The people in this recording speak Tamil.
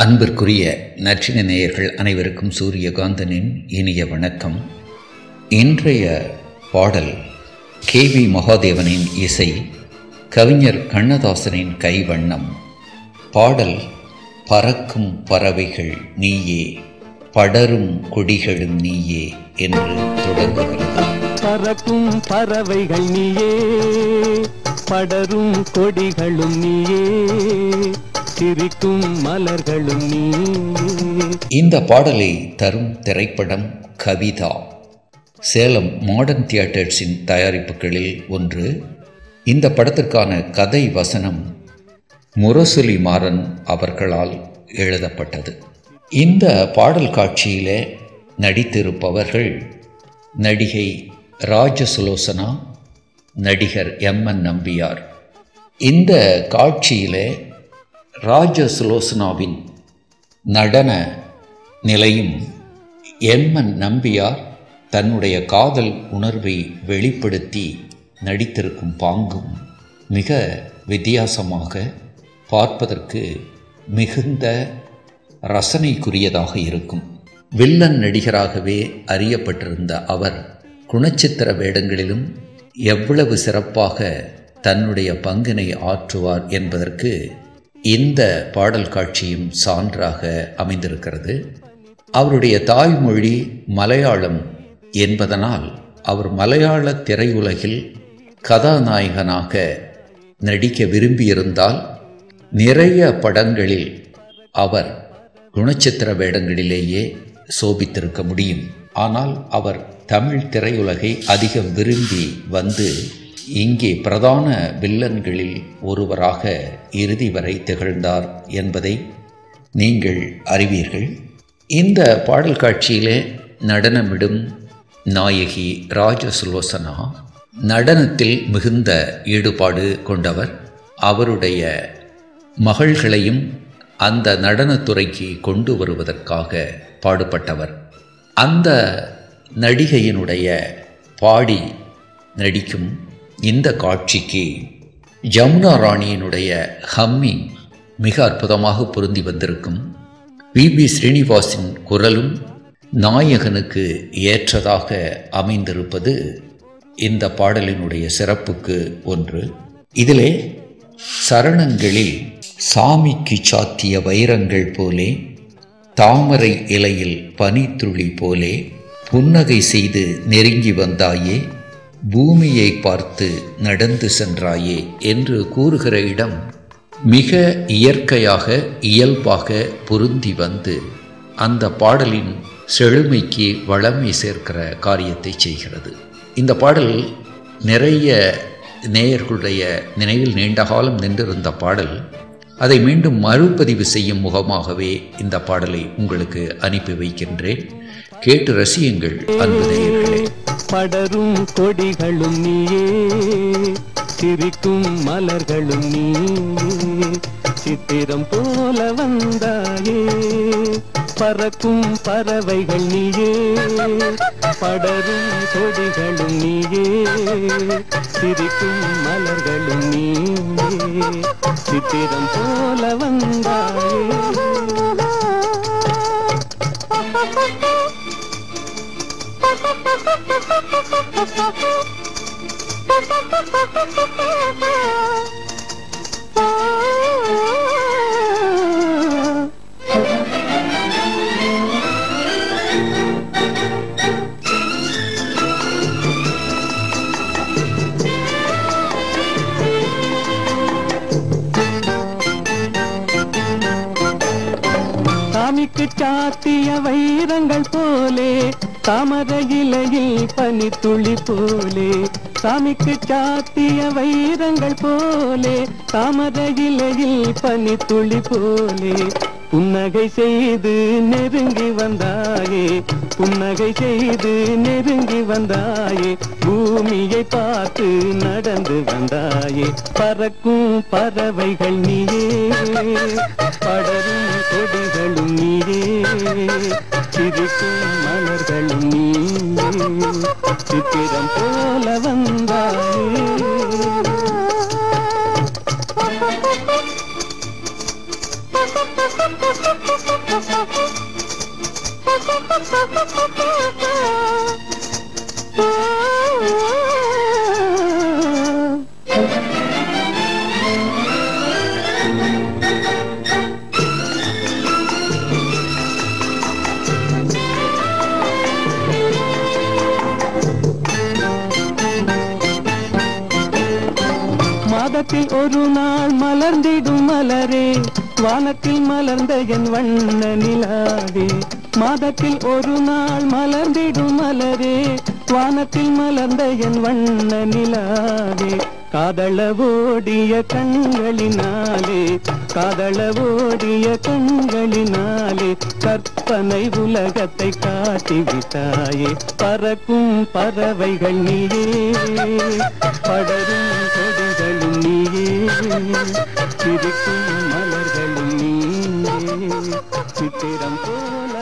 அன்பிற்குரிய நற்றின நேயர்கள் அனைவருக்கும் சூரியகாந்தனின் இனிய வணக்கம். இன்றைய பாடல் கே வி மகாதேவனின் இசை கவிஞர் கண்ணதாசனின் கைவண்ணம். பாடல் பறக்கும் பறவைகள் நீயே படரும் கொடிகளும் நீயே என்று தொடங்குகிறது. பறக்கும் பறவைகள் நீயே படரும் கொடிகளும் நீயே சிரிக்கும் மலர்களும் நீ. இந்த பாடலை தரும் திரைப்படம் கவிதா. சேலம் மாடர்ன் தியேட்டர்ஸின் தயாரிப்புகளில் ஒன்று. இந்த படத்திற்கான கதை வசனம் முரசொலி மாறன் அவர்களால் எழுதப்பட்டது. இந்த பாடல் காட்சியில் நடித்திருப்பவர்கள் நடிகை ராஜசுலோசனா நடிகர் எம் என் நம்பியார். இந்த காட்சியில் ராஜசுலோசனாவின் நடன நிலையும் எம்மன் நம்பியார் தன்னுடைய காதல் உணர்வை வெளிப்படுத்தி நடித்திருக்கும் பாங்கும் மிக வித்தியாசமாக பார்ப்பதற்கு மிகுந்த ரசனைக்குரியதாக இருக்கும். வில்லன் நடிகராகவே அறியப்பட்டிருந்த அவர் குணச்சித்திர வேடங்களிலும் எவ்வளவு சிறப்பாக தன்னுடைய பங்கினை ஆற்றுவார் என்பதற்கு இந்த பாடல் காட்சியும் சான்றாக அமைந்திருக்கிறது. அவருடைய தாய்மொழி மலையாளம் என்பதனால் அவர் மலையாள திரையுலகில் கதாநாயகனாக நடிக்க விரும்பியிருந்தால் நிறைய படங்களில் அவர் குணச்சித்திர வேடங்களிலேயே சோபித்திருக்க முடியும். ஆனால் அவர் தமிழ் திரையுலகை அதிகம் விரும்பி வந்து இங்கே பிரதான வில்லன்களில் ஒருவராக இறுதி வரை திகழ்ந்தார் என்பதை நீங்கள் அறிவீர்கள். இந்த பாடல் காட்சியிலே நடனமிடும் நாயகி ராஜசுலோசனா நடனத்தில் மிகுந்த ஈடுபாடு கொண்டவர். அவருடைய மகள்களையும் அந்த நடனத்துறைக்கு கொண்டு வருவதற்காக பாடுபட்டவர். அந்த நடிகையினுடைய பாடி நடிக்கும் இந்த காட்சிக்கு ஜமுனா ராணியினுடைய ஹம்மிங் மிக அற்புதமாக பொருந்தி வந்திருக்கும். V P. ஸ்ரீனிவாசின் குரலும் நாயகனுக்கு ஏற்றதாக அமைந்திருப்பது இந்த பாடலினுடைய சிறப்புக்கு ஒன்று. இதிலே சரணங்களில் சாமிக்கு சாத்திய வைரங்கள் போலே தாமரை இலையில் பனித்துளி போலே புன்னகை செய்து நெருங்கி வந்தாயே பூமியை பார்த்து நடந்து சென்றாயே என்று கூறுகிற இடம் மிக இயற்கையாக இயல்பாக பொருந்தி வந்து அந்த பாடலின் செழுமைக்கு வளமை சேர்க்கிற காரியத்தை செய்கிறது. இந்த பாடல் நிறைய நேயர்களுடைய நினைவில் நீண்ட காலம் நின்றிருந்த பாடல். அதை மீண்டும் மறுபதிவு செய்யும் முகமாகவே இந்த பாடலை உங்களுக்கு அனுப்பி வைக்கின்றேன். கேட்டு ரசியுங்கள் அன்பு நேயர்களே. படரும் கொடிகளும் நீயே. சிரிக்கும் மலர்களும் நீயே. சித்திரம் போல வந்தாயே. பறக்கும் பறவைகள் நீயே. படரும் கொடிகளும் நீயே. சிரிக்கும் மலர்களும் நீயே. சித்திரம் போல வந்தாயே. சாமிக்கு சாத்திய வைரங்கள் போலே தாமர இலையில் பனித்துளி போலே சாமிக்கு சாத்திய வைரங்கள் போலே தாமர இலையில் பனித்துளி போலே. புன்னகை செய்து நெருங்கி வந்தாயே புன்னகை செய்து நெருங்கி வந்தாயே பூமியை பார்த்து நடந்து வந்தாயே. பறக்கும் பறவைகள் நீயே படரும் கொடிகளும் நீயே. சிரிக்கும் சித்திரம் போல வந்த மாதத்தில் ஒரு நாள் மலர்ந்திடும் மலரே. வானத்தில் மலர்ந்த என் வண்ண நிலாவே. மாதத்தில் ஒரு நாள் மலர்ந்திடும் மலரே. வானத்தில் மலர்ந்த என் வண்ண நிலாவே. காதள ஓடிய கண்களினாலே காதள ஓடிய கண்களினாலே கற்பனை உலகத்தை காட்டிவிட்டாயே. பறக்கும் பறவைகள் நீயே. படரும் கொடி சிரிக்கும் மலர்கள் நீயே சித்திரம் போல